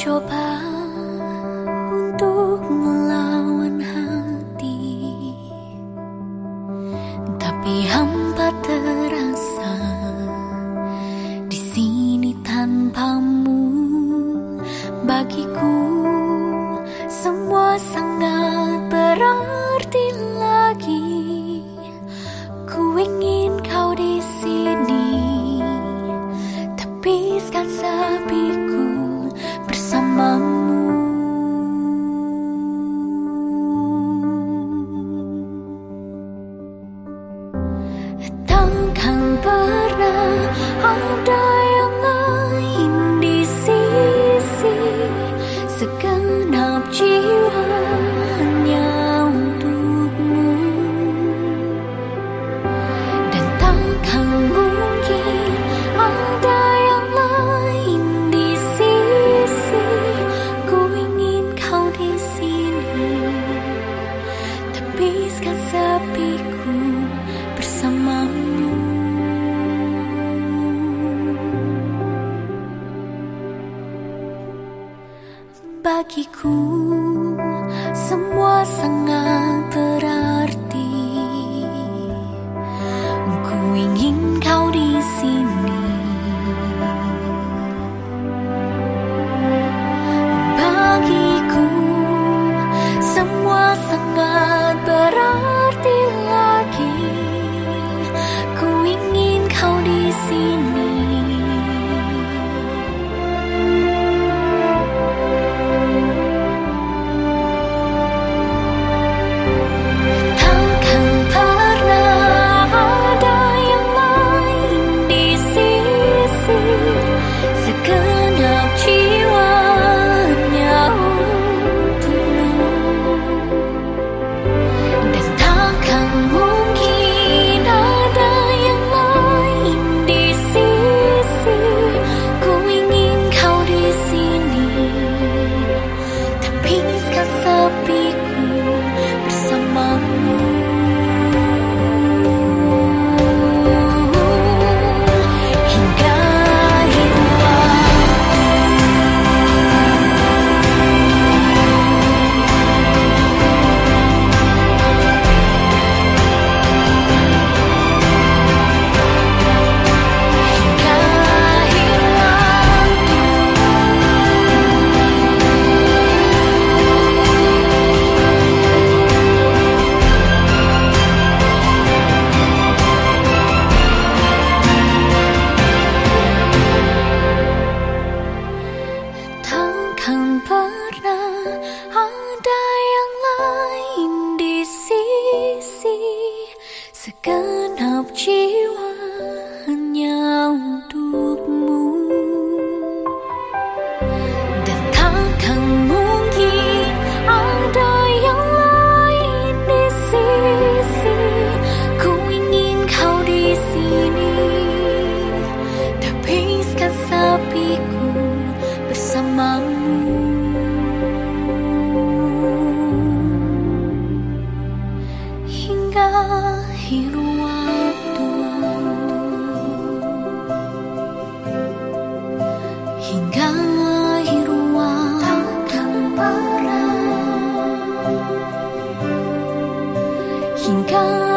coba untuk melawan hati. Tapi hampa terasa Di sini tanpamu bagiku. hatiku bersamamu. Bagiku semua sangat Takkan pernah ada yang lain di sisi segenap jiwa. Come. hingga hirup waktu hingga hirup waktu hingga